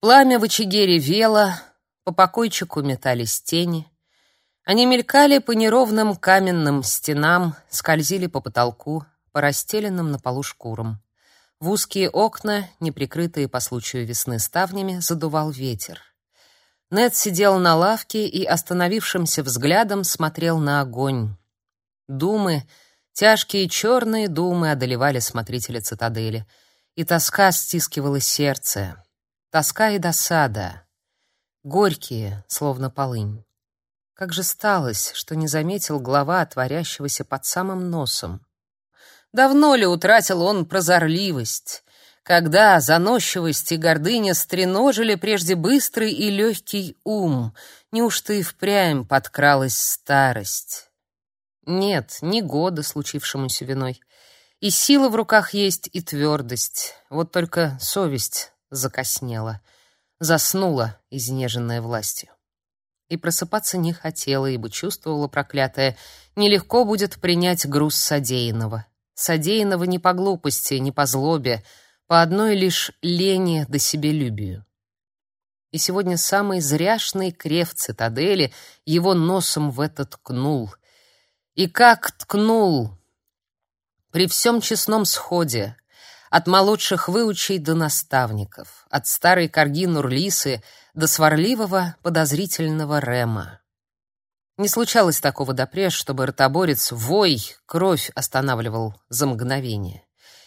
Пламя в очаге ревело, по покойчику метались тени. Они мелькали по неровным каменным стенам, скользили по потолку, по расстеленным на полу шкурам. В узкие окна, неприкрытые по случаю весны ставнями, задувал ветер. Нед сидел на лавке и остановившимся взглядом смотрел на огонь. Думы, тяжкие черные думы одолевали смотрителя цитадели, и тоска стискивала сердце. Тоска и досада, горькие, словно полынь. Как же сталось, что не заметил глава творящегося под самым носом. Давно ли утратил он прозорливость, когда заносчивость и гордыня стреножили прежде быстрый и легкий ум, неужто и впрямь подкралась старость? Нет, ни года случившемуся виной. И сила в руках есть, и твердость. Вот только совесть закоснела, заснула, изнеженная властью. И просыпаться не хотела, ибо чувствовала проклятая, нелегко будет принять груз содеянного. Содеянного не по глупости, не по злобе, по одной лишь лени да себелюбию. И сегодня самый зряшный крев цитадели его носом в это ткнул. И как ткнул! При всем честном сходе, от молодших выучей до наставников, от старой корги Нурлисы до сварливого, подозрительного Рема. Не случалось такого допреж, чтобы ротоборец вой, кровь останавливал за мгновение.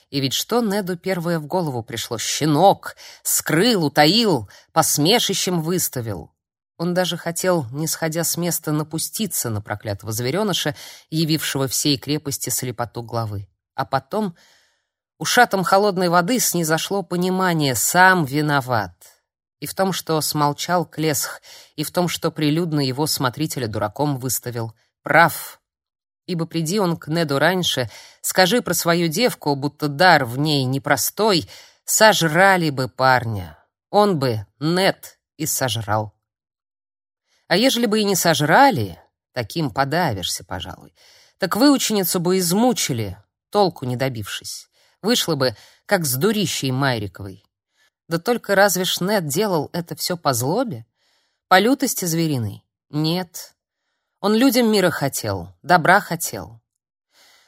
И ведь что Неду первое в голову пришло? Щенок! Скрыл, утаил, посмешищем выставил. Он даже хотел, не сходя с места, напуститься на проклятого звереныша, явившего всей крепости слепоту главы. А потом Ушатом холодной воды снизошло понимание, сам виноват. И в том, что смолчал Клесх, и в том, что прилюдно его смотрителя дураком выставил. Прав. Ибо приди он к Неду раньше, скажи про свою девку, будто дар в ней непростой, сожрали бы парня. Он бы, Нед, и сожрал. А ежели бы и не сожрали, таким подавишься, пожалуй, так выученицу бы измучили, толку не добившись. Вышло бы, как с дурищей Майриковой. Да только разве Шнет делал это все по злобе? По лютости звериной? Нет. Он людям мира хотел, добра хотел.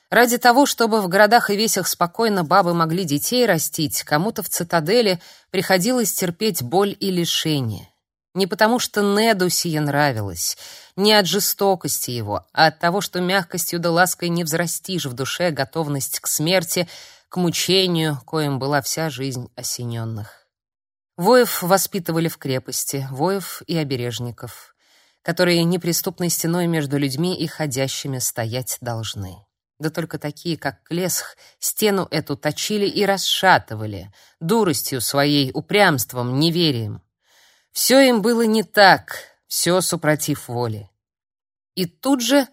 Ради того, чтобы в городах и весях спокойно бабы могли детей растить, кому-то в цитадели приходилось терпеть боль и лишение. Не потому, что Неду сие нравилось, не от жестокости его, а от того, что мягкостью да лаской не взрастишь в душе готовность к смерти, к мучению, коим была вся жизнь осененных. Воев воспитывали в крепости, воев и обережников, которые неприступной стеной между людьми и ходящими стоять должны. Да только такие, как Клесх, стену эту точили и расшатывали, дуростью своей, упрямством, неверием. Все им было не так, все супротив воли. И тут же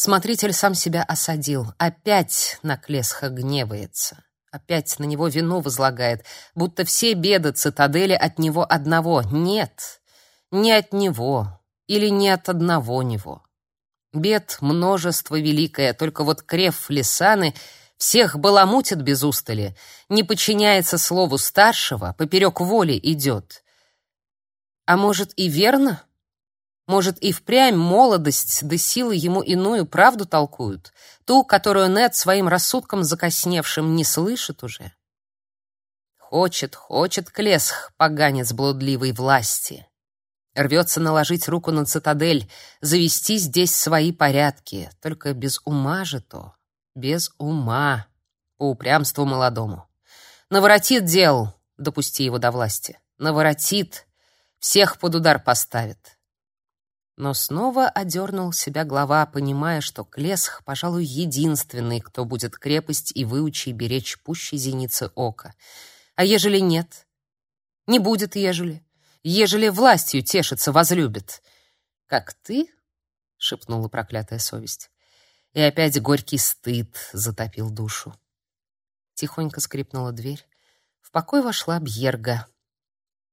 Смотритель сам себя осадил. Опять на Клесха гневается. Опять на него вину возлагает, будто все беды цитадели от него одного. Нет, не от него или не от одного него. Бед множество великое, только вот крев Лисаны всех баламутит без устали, не подчиняется слову старшего, поперек воли идет. А может и верно? Может, и впрямь молодость да силы ему иную правду толкуют, ту, которую Нед своим рассудком закосневшим не слышит уже. Хочет, хочет Клесх, поганец блудливой власти. Рвется наложить руку на цитадель, завести здесь свои порядки, только без ума же то, без ума, по упрямству молодому. Наворотит дел, допусти его до власти, наворотит, всех под удар поставит. Но снова одернул себя глава, понимая, что Клесх, пожалуй, единственный, кто будет крепость и выучи беречь пуще зеницы ока. А ежели нет? Не будет ежели. Ежели властью тешится, возлюбит. Как ты? — шепнула проклятая совесть. И опять горький стыд затопил душу. Тихонько скрипнула дверь. В покой вошла Бьерга.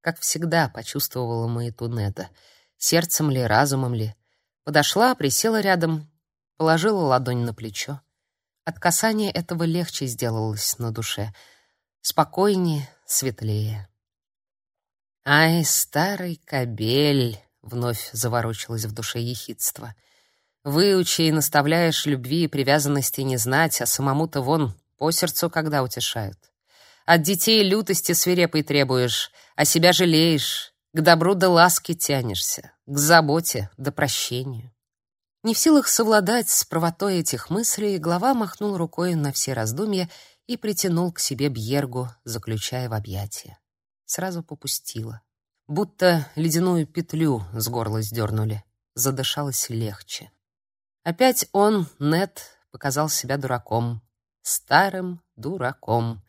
Как всегда, почувствовала маяту Неда — сердцем ли, разумом ли. Подошла, присела рядом, положила ладонь на плечо. От касания этого легче сделалось на душе, спокойнее, светлее. Ай, старый кобель, вновь заворочилось в душе ехидство. Выучи и наставляешь любви и привязанности не знать, а самому-то вон по сердцу когда утешают. От детей лютости свирепой требуешь, а себя жалеешь, к добру да ласке тянешься, к заботе да прощению. Не в силах совладать с правотой этих мыслей, глава махнул рукой на все раздумья и притянул к себе Бьергу, заключая в объятия. Сразу попустила. Будто ледяную петлю с горла сдернули. Задышалось легче. Опять он, Нет, показал себя дураком. Старым дураком.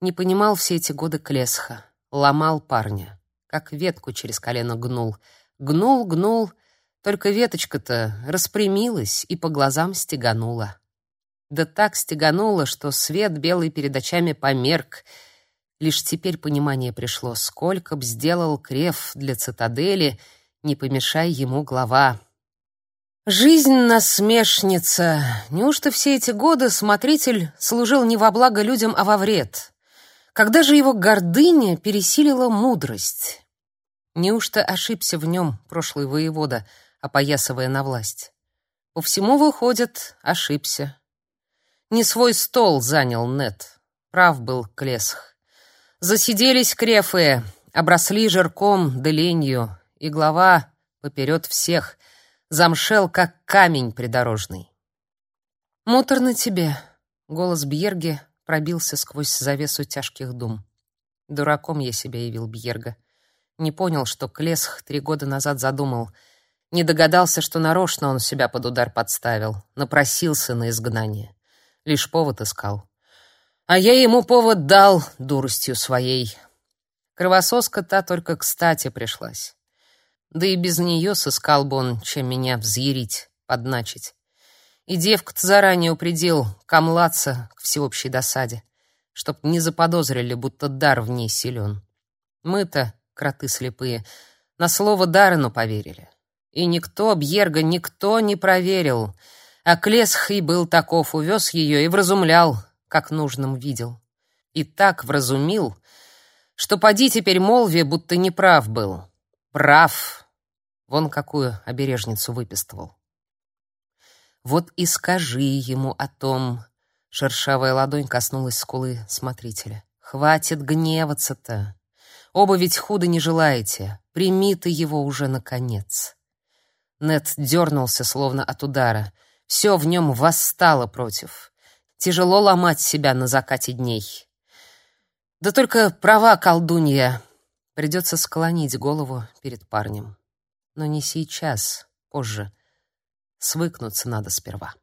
Не понимал все эти годы Клесха. Ломал парня. Как ветку через колено гнул. Гнул, гнул. Только веточка-то распрямилась и по глазам стеганула. Да так стеганула, что свет белый перед очами померк. Лишь теперь понимание пришло, сколько б сделал Креф для цитадели, не помешай ему глава. Жизнь насмешница. Неужто все эти годы смотритель служил не во благо людям, а во вред? Когда же его гордыня пересилила мудрость? Неужто ошибся в нем прошлый воевода, опоясывая на власть? По всему выходит, ошибся. Не свой стол занял Нет. Прав был Клесх. Засиделись крефы, обросли жирком да ленью, и глава поперед всех замшел, как камень придорожный. «Муторно тебе», — голос Бьерги пробился сквозь завесу тяжких дум. Дураком я себя явил Бьерга. Не понял, что Клесх три года назад задумал. Не догадался, что нарочно он себя под удар подставил, напросился на изгнание. Лишь повод искал. А я ему повод дал дуростью своей. Кровососка та только кстати пришлась. Да и без нее сыскал бы он, чем меня взъярить, подначить. И девка-то заранее упредил камлаться к всеобщей досаде, чтоб не заподозрили, будто дар в ней силен. Мы-то, кроты слепые, на слово Дарину поверили. И никто, Бьерга, никто не проверил — а Клесх был таков, увез ее и вразумлял, как нужным видел. И так вразумил, что поди теперь молви, будто неправ был. Прав. Вон какую обережницу выпистывал. Вот и скажи ему о том. Шершавая ладонь коснулась скулы смотрителя. Хватит гневаться-то. Оба ведь худо не желаете. Прими ты его уже наконец. Нет дернулся, словно от удара. Все в нем восстало против. Тяжело ломать себя на закате дней. Да только права колдунья. Придется склонить голову перед парнем. Но не сейчас, позже. Свыкнуться надо сперва.